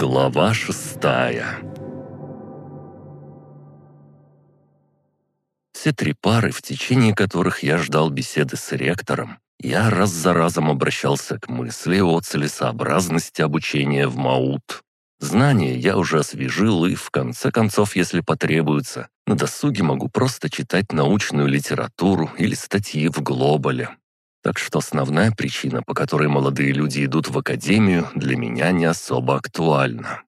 Глава шестая Все три пары, в течение которых я ждал беседы с ректором, я раз за разом обращался к мысли о целесообразности обучения в МАУТ. Знания я уже освежил и, в конце концов, если потребуется, на досуге могу просто читать научную литературу или статьи в Глобале. Так что основная причина, по которой молодые люди идут в академию, для меня не особо актуальна.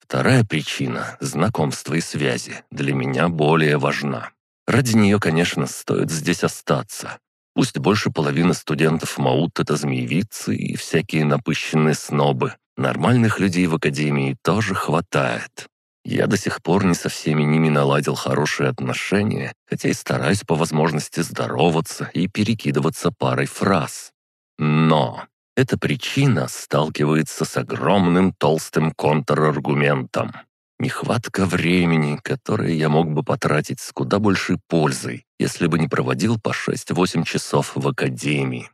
Вторая причина — знакомство и связи — для меня более важна. Ради нее, конечно, стоит здесь остаться. Пусть больше половины студентов МАУТ — это змеевицы и всякие напыщенные снобы. Нормальных людей в академии тоже хватает. Я до сих пор не со всеми ними наладил хорошие отношения, хотя и стараюсь по возможности здороваться и перекидываться парой фраз. Но эта причина сталкивается с огромным толстым контраргументом. Нехватка времени, которое я мог бы потратить с куда большей пользой, если бы не проводил по 6-8 часов в академии.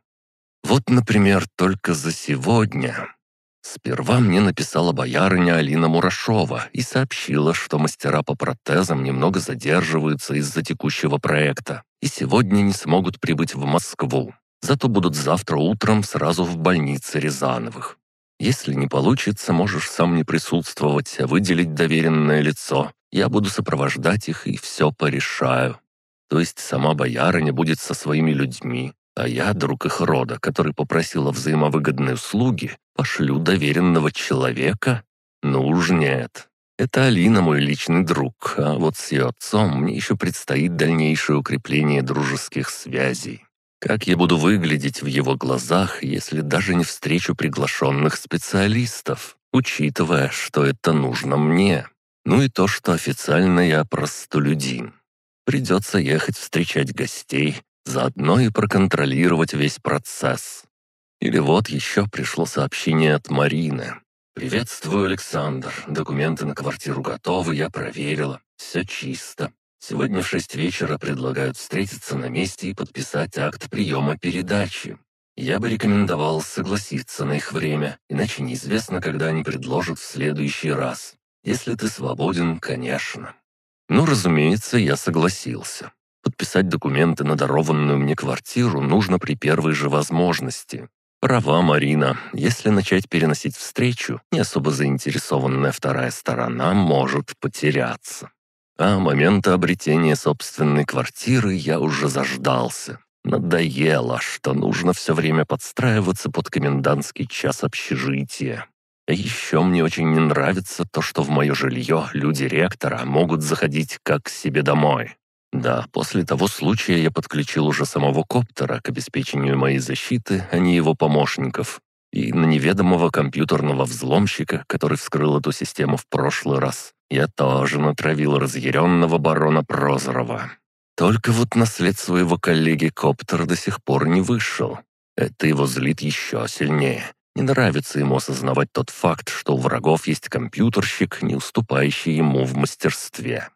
Вот, например, только за сегодня. Сперва мне написала боярыня Алина Мурашова и сообщила, что мастера по протезам немного задерживаются из-за текущего проекта и сегодня не смогут прибыть в Москву. Зато будут завтра утром сразу в больнице Рязановых. Если не получится, можешь сам не присутствовать, а выделить доверенное лицо. Я буду сопровождать их и все порешаю. То есть сама боярыня будет со своими людьми, а я, друг их рода, который попросил о взаимовыгодной услуге, пошлю доверенного человека? Ну уж нет. Это Алина мой личный друг, а вот с ее отцом мне еще предстоит дальнейшее укрепление дружеских связей. Как я буду выглядеть в его глазах, если даже не встречу приглашенных специалистов, учитывая, что это нужно мне? Ну и то, что официально я простолюдин. Придется ехать встречать гостей, заодно и проконтролировать весь процесс. Или вот еще пришло сообщение от Марины. «Приветствую, Александр. Документы на квартиру готовы, я проверила. Все чисто. Сегодня в шесть вечера предлагают встретиться на месте и подписать акт приема передачи. Я бы рекомендовал согласиться на их время, иначе неизвестно, когда они предложат в следующий раз. Если ты свободен, конечно. Ну, разумеется, я согласился. Подписать документы на дарованную мне квартиру нужно при первой же возможности. Права, Марина. Если начать переносить встречу, не особо заинтересованная вторая сторона может потеряться. А момента обретения собственной квартиры я уже заждался. Надоело, что нужно все время подстраиваться под комендантский час общежития. А еще мне очень не нравится то, что в мое жилье люди ректора могут заходить как к себе домой. Да, после того случая я подключил уже самого коптера к обеспечению моей защиты, а не его помощников. И на неведомого компьютерного взломщика, который вскрыл эту систему в прошлый раз, я тоже натравил разъяренного барона Прозорова. Только вот на след своего коллеги Коптер до сих пор не вышел. Это его злит еще сильнее. Не нравится ему осознавать тот факт, что у врагов есть компьютерщик, не уступающий ему в мастерстве.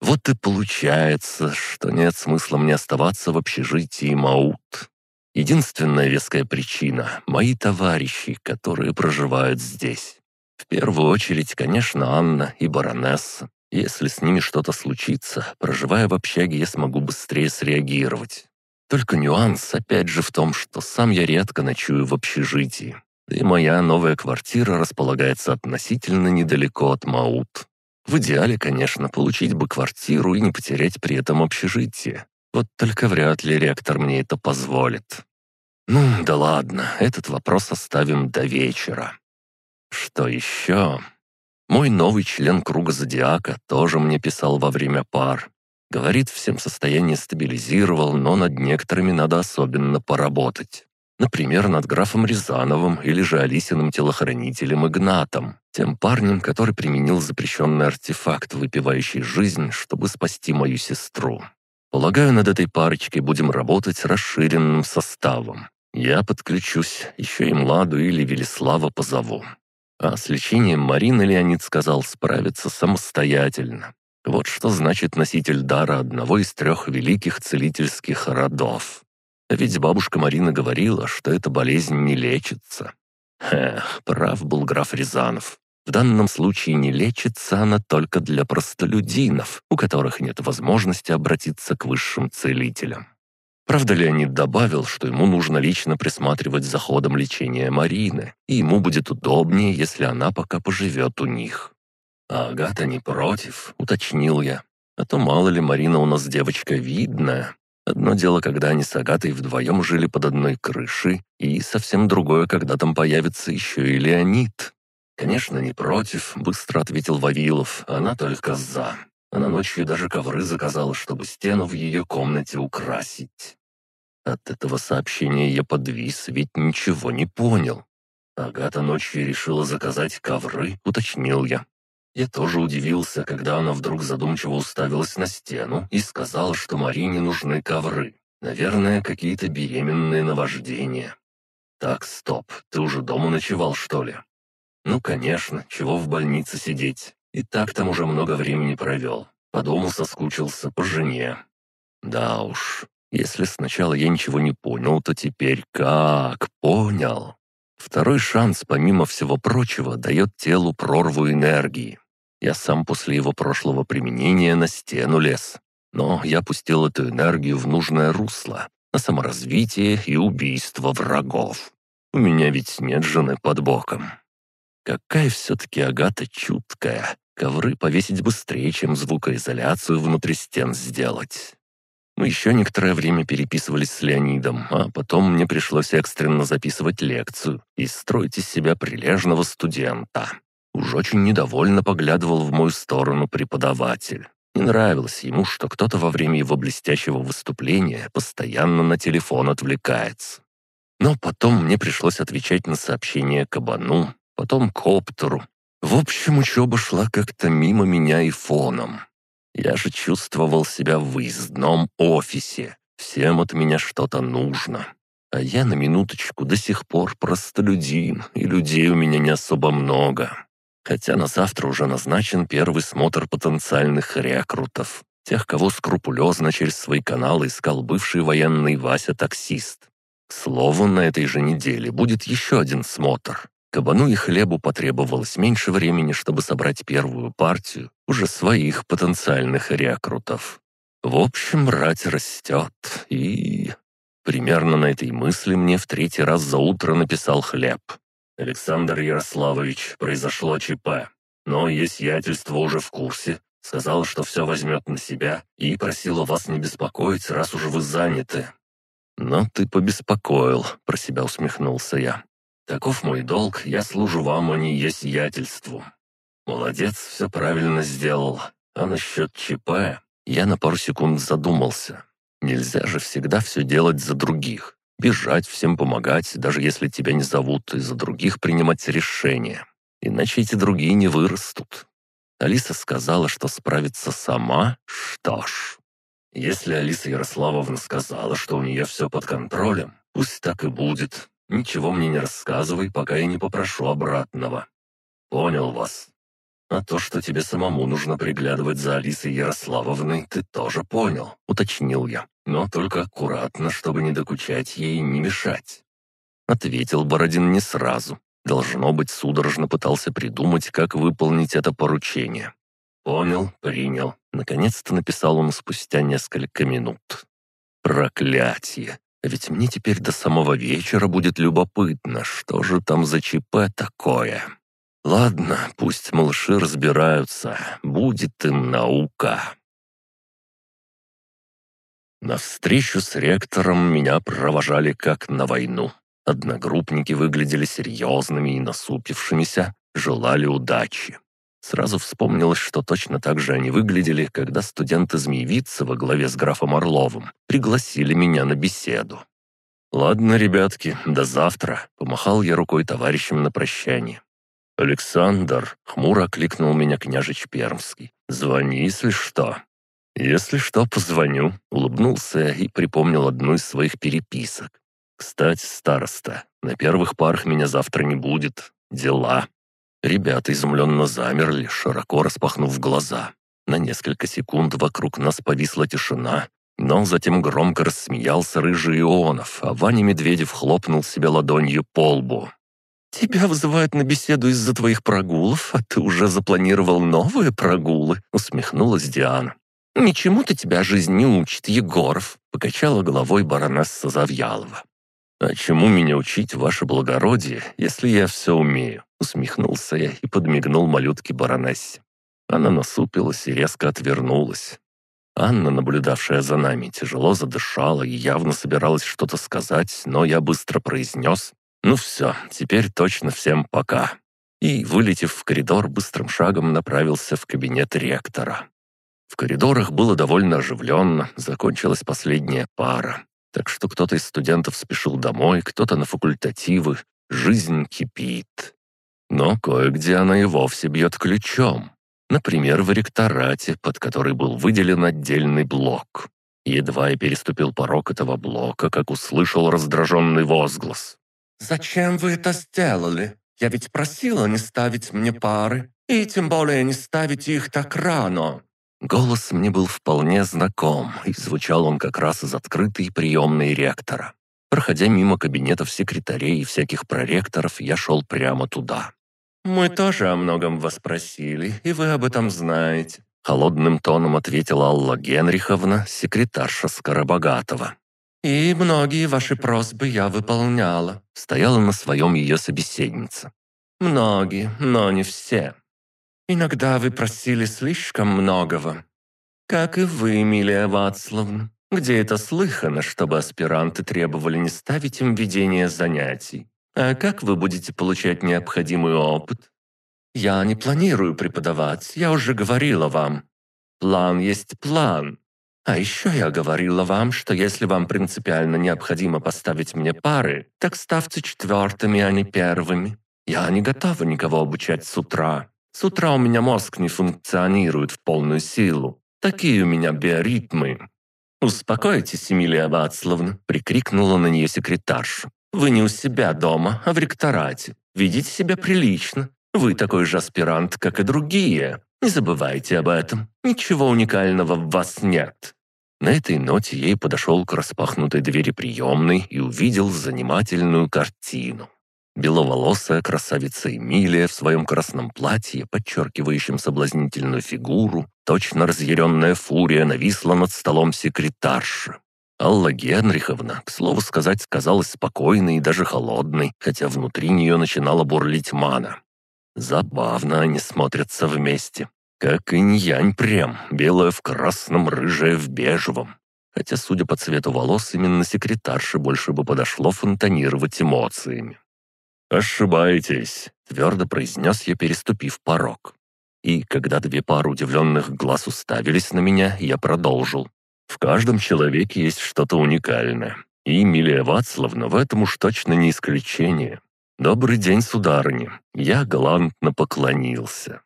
Вот и получается, что нет смысла мне оставаться в общежитии Маут. Единственная веская причина — мои товарищи, которые проживают здесь. В первую очередь, конечно, Анна и баронесса. Если с ними что-то случится, проживая в общаге, я смогу быстрее среагировать. Только нюанс, опять же, в том, что сам я редко ночую в общежитии. и моя новая квартира располагается относительно недалеко от Маут. В идеале, конечно, получить бы квартиру и не потерять при этом общежитие. Вот только вряд ли ректор мне это позволит. Ну, да ладно, этот вопрос оставим до вечера. Что еще? Мой новый член круга зодиака тоже мне писал во время пар. Говорит, всем состояние стабилизировал, но над некоторыми надо особенно поработать. Например, над графом Рязановым или же Алисиным телохранителем Игнатом, тем парнем, который применил запрещенный артефакт, выпивающий жизнь, чтобы спасти мою сестру. Полагаю, над этой парочкой будем работать расширенным составом. Я подключусь, еще и Младу или Велислава позову. А с лечением Марина Леонид сказал справиться самостоятельно. Вот что значит носитель дара одного из трех великих целительских родов. А ведь бабушка Марина говорила, что эта болезнь не лечится. Эх, прав был граф Рязанов. В данном случае не лечится она только для простолюдинов, у которых нет возможности обратиться к высшим целителям. Правда, Леонид добавил, что ему нужно лично присматривать за ходом лечения Марины, и ему будет удобнее, если она пока поживет у них. «А Агата не против», — уточнил я. «А то мало ли Марина у нас девочка видная. Одно дело, когда они с Агатой вдвоем жили под одной крышей, и совсем другое, когда там появится еще и Леонид». «Конечно, не против», — быстро ответил Вавилов. «Она только за. Она ночью даже ковры заказала, чтобы стену в ее комнате украсить». От этого сообщения я подвис, ведь ничего не понял. Агата ночью решила заказать ковры, уточнил я. Я тоже удивился, когда она вдруг задумчиво уставилась на стену и сказала, что Марине нужны ковры. Наверное, какие-то беременные наваждения. Так, стоп, ты уже дома ночевал, что ли? Ну, конечно, чего в больнице сидеть. И так там уже много времени провел. По дому соскучился, по жене. Да уж, если сначала я ничего не понял, то теперь как понял. Второй шанс, помимо всего прочего, дает телу прорву энергии. Я сам после его прошлого применения на стену лез. Но я пустил эту энергию в нужное русло, на саморазвитие и убийство врагов. У меня ведь нет жены под боком. Какая все-таки Агата чуткая. Ковры повесить быстрее, чем звукоизоляцию внутри стен сделать. Мы еще некоторое время переписывались с Леонидом, а потом мне пришлось экстренно записывать лекцию и строить из себя прилежного студента. Уж очень недовольно поглядывал в мою сторону преподаватель. Не нравилось ему, что кто-то во время его блестящего выступления постоянно на телефон отвлекается. Но потом мне пришлось отвечать на сообщение Кабану, потом Коптеру. В общем, учеба шла как-то мимо меня и фоном. Я же чувствовал себя в выездном офисе. Всем от меня что-то нужно. А я на минуточку до сих пор простолюдин, и людей у меня не особо много. Хотя на завтра уже назначен первый смотр потенциальных рекрутов. Тех, кого скрупулезно через свои каналы искал бывший военный Вася-таксист. К слову, на этой же неделе будет еще один смотр. Кабану и хлебу потребовалось меньше времени, чтобы собрать первую партию уже своих потенциальных рекрутов. В общем, рать растет, и... Примерно на этой мысли мне в третий раз за утро написал хлеб. «Александр Ярославович, произошло ЧП, но есть уже в курсе. Сказал, что все возьмет на себя, и просила вас не беспокоить, раз уже вы заняты». «Но ты побеспокоил», — про себя усмехнулся я. Таков мой долг, я служу вам, а не есть сиятельству. Молодец, все правильно сделал. А насчет ЧП я на пару секунд задумался. Нельзя же всегда все делать за других. Бежать, всем помогать, даже если тебя не зовут, и за других принимать решения. Иначе эти другие не вырастут. Алиса сказала, что справится сама. Что ж, если Алиса Ярославовна сказала, что у нее все под контролем, пусть так и будет. Ничего мне не рассказывай, пока я не попрошу обратного. Понял вас. А то, что тебе самому нужно приглядывать за Алисой Ярославовной, ты тоже понял, уточнил я. Но только аккуратно, чтобы не докучать ей и не мешать. Ответил Бородин не сразу. Должно быть, судорожно пытался придумать, как выполнить это поручение. «Понял, принял». Наконец-то написал он спустя несколько минут. «Проклятие! Ведь мне теперь до самого вечера будет любопытно, что же там за ЧП такое. Ладно, пусть малыши разбираются, будет им наука. На встречу с ректором меня провожали как на войну. Одногруппники выглядели серьезными и насупившимися, желали удачи. Сразу вспомнилось, что точно так же они выглядели, когда студенты Змеевицы во главе с графом Орловым пригласили меня на беседу. «Ладно, ребятки, до завтра», — помахал я рукой товарищам на прощание. «Александр», — хмуро окликнул меня княжич Пермский, — «звони, если что». «Если что, позвоню», — улыбнулся и припомнил одну из своих переписок. «Кстати, староста, на первых парах меня завтра не будет. Дела». Ребята изумленно замерли, широко распахнув глаза. На несколько секунд вокруг нас повисла тишина, но затем громко рассмеялся рыжий Ионов, а Ваня Медведев хлопнул себе ладонью по лбу. «Тебя вызывают на беседу из-за твоих прогулов, а ты уже запланировал новые прогулы», — усмехнулась Диана. «Ничему-то тебя жизнь не учит, Егоров», — покачала головой баронесса Завьялова. «А чему меня учить, ваше благородие, если я все умею?» — усмехнулся я и подмигнул малютке баронессе. Она насупилась и резко отвернулась. Анна, наблюдавшая за нами, тяжело задышала и явно собиралась что-то сказать, но я быстро произнес «Ну все, теперь точно всем пока». И, вылетев в коридор, быстрым шагом направился в кабинет ректора. В коридорах было довольно оживленно, закончилась последняя пара. Так что кто-то из студентов спешил домой, кто-то на факультативы. Жизнь кипит. Но кое-где она и вовсе бьет ключом. Например, в ректорате, под который был выделен отдельный блок. Едва я переступил порог этого блока, как услышал раздраженный возглас. «Зачем вы это сделали? Я ведь просила не ставить мне пары, и тем более не ставить их так рано». Голос мне был вполне знаком, и звучал он как раз из открытой приемной ректора. Проходя мимо кабинетов секретарей и всяких проректоров, я шел прямо туда. «Мы тоже о многом вас просили, и вы об этом знаете», холодным тоном ответила Алла Генриховна, секретарша Скоробогатова. «И многие ваши просьбы я выполняла», стояла на своем ее собеседница. «Многие, но не все. Иногда вы просили слишком многого. Как и вы, Эмилия Вацлавна. Где это слыхано, чтобы аспиранты требовали не ставить им ведение занятий? А как вы будете получать необходимый опыт? Я не планирую преподавать, я уже говорила вам. План есть план. А еще я говорила вам, что если вам принципиально необходимо поставить мне пары, так ставьте четвертыми, а не первыми. Я не готова никого обучать с утра. С утра у меня мозг не функционирует в полную силу. Такие у меня биоритмы». «Успокойтесь, Эмилия Вацлавна», — прикрикнула на нее секретарша. «Вы не у себя дома, а в ректорате. Ведите себя прилично. Вы такой же аспирант, как и другие. Не забывайте об этом. Ничего уникального в вас нет». На этой ноте ей подошел к распахнутой двери приемной и увидел занимательную картину. Беловолосая красавица Эмилия в своем красном платье, подчеркивающем соблазнительную фигуру, точно разъяренная фурия нависла над столом секретарши. Алла Генриховна, к слову сказать, казалась спокойной и даже холодной, хотя внутри нее начинала бурлить мана. Забавно они смотрятся вместе. Как инь-янь прям, белая в красном, рыжая в бежевом. Хотя, судя по цвету волос, именно секретарше больше бы подошло фонтанировать эмоциями. «Ошибаетесь», — твердо произнес я, переступив порог. И когда две пары удивленных глаз уставились на меня, я продолжил. «В каждом человеке есть что-то уникальное. И Эмилия Вацлавна в этом уж точно не исключение. Добрый день, сударыня». Я галантно поклонился.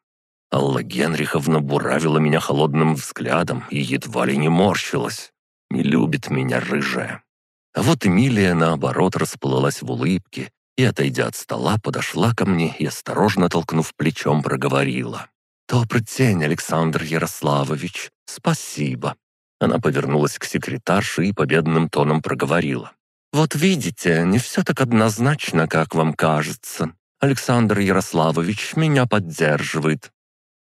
Алла Генриховна буравила меня холодным взглядом и едва ли не морщилась. Не любит меня рыжая. А вот Эмилия, наоборот, расплылась в улыбке и, отойдя от стола, подошла ко мне и, осторожно толкнув плечом, проговорила. «Добрый день, Александр Ярославович. Спасибо». Она повернулась к секретарше и победным тоном проговорила. «Вот видите, не все так однозначно, как вам кажется. Александр Ярославович меня поддерживает».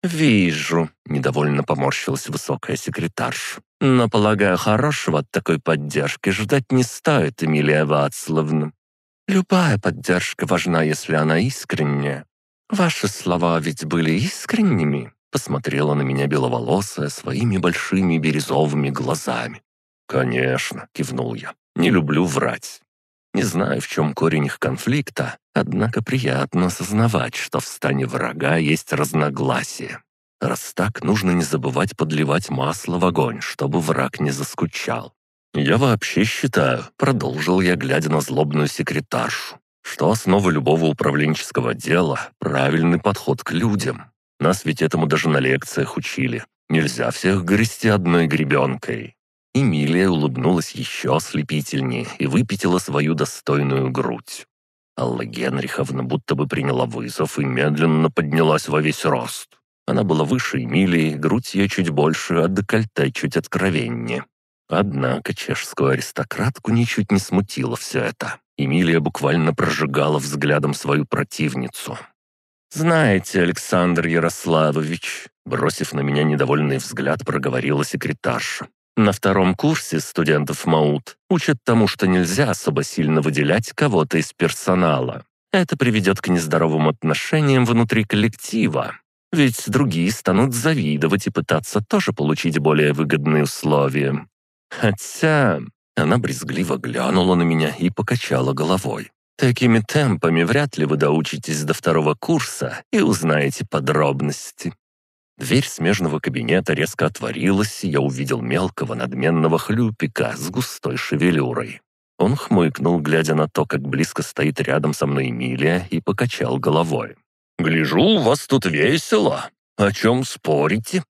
«Вижу», — недовольно поморщилась высокая секретарша. «Но, полагаю, хорошего от такой поддержки ждать не стоит, Эмилия Вацлавна. Любая поддержка важна, если она искренняя. Ваши слова ведь были искренними?» Посмотрела на меня беловолосая своими большими бирюзовыми глазами. «Конечно», — кивнул я, — «не люблю врать. Не знаю, в чем корень их конфликта, однако приятно осознавать, что в стане врага есть разногласия. Раз так, нужно не забывать подливать масло в огонь, чтобы враг не заскучал. «Я вообще считаю», — продолжил я, глядя на злобную секретаршу, «что основа любого управленческого дела — правильный подход к людям. Нас ведь этому даже на лекциях учили. Нельзя всех грести одной гребенкой». Эмилия улыбнулась еще ослепительнее и выпятила свою достойную грудь. Алла Генриховна будто бы приняла вызов и медленно поднялась во весь рост. Она была выше Эмилии, грудь ее чуть больше, а декольте чуть откровеннее. Однако чешскую аристократку ничуть не смутило все это. Эмилия буквально прожигала взглядом свою противницу. «Знаете, Александр Ярославович», бросив на меня недовольный взгляд, проговорила секретарша. «На втором курсе студентов МАУТ учат тому, что нельзя особо сильно выделять кого-то из персонала. Это приведет к нездоровым отношениям внутри коллектива. Ведь другие станут завидовать и пытаться тоже получить более выгодные условия. Хотя она брезгливо глянула на меня и покачала головой. «Такими темпами вряд ли вы доучитесь до второго курса и узнаете подробности». Дверь смежного кабинета резко отворилась, и я увидел мелкого надменного хлюпика с густой шевелюрой. Он хмыкнул, глядя на то, как близко стоит рядом со мной Эмилия, и покачал головой. «Гляжу, у вас тут весело. О чем спорите?»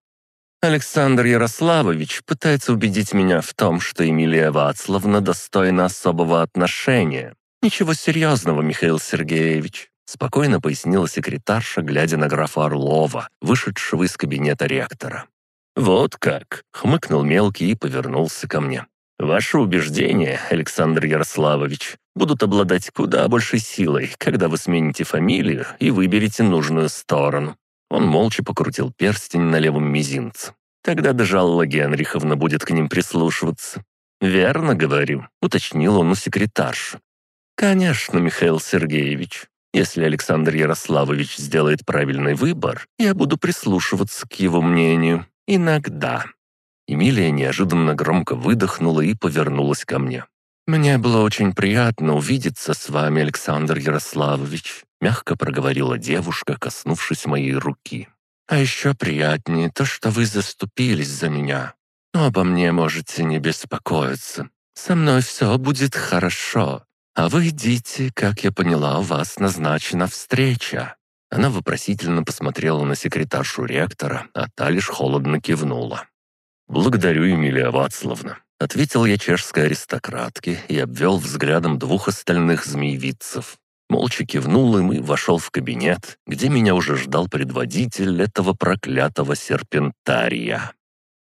Александр Ярославович пытается убедить меня в том, что Эмилия Вацлавна достойна особого отношения. Ничего серьезного, Михаил Сергеевич. Спокойно пояснила секретарша, глядя на графа Орлова, вышедшего из кабинета ректора. «Вот как!» — хмыкнул мелкий и повернулся ко мне. «Ваши убеждения, Александр Ярославович, будут обладать куда большей силой, когда вы смените фамилию и выберете нужную сторону. Он молча покрутил перстень на левом мизинце. Тогда даже Алла Генриховна будет к ним прислушиваться. «Верно говорю», — уточнил он у секретарши. «Конечно, Михаил Сергеевич. Если Александр Ярославович сделает правильный выбор, я буду прислушиваться к его мнению. Иногда». Эмилия неожиданно громко выдохнула и повернулась ко мне. «Мне было очень приятно увидеться с вами, Александр Ярославович мягко проговорила девушка, коснувшись моей руки. «А еще приятнее то, что вы заступились за меня. Но обо мне можете не беспокоиться. Со мной все будет хорошо. А вы идите, как я поняла, у вас назначена встреча». Она вопросительно посмотрела на секретаршу ректора, а та лишь холодно кивнула. «Благодарю, Эмилия Вацлавна», — ответил я чешской аристократке и обвел взглядом двух остальных змеевицев. Молча кивнул им и вошел в кабинет, где меня уже ждал предводитель этого проклятого серпентария.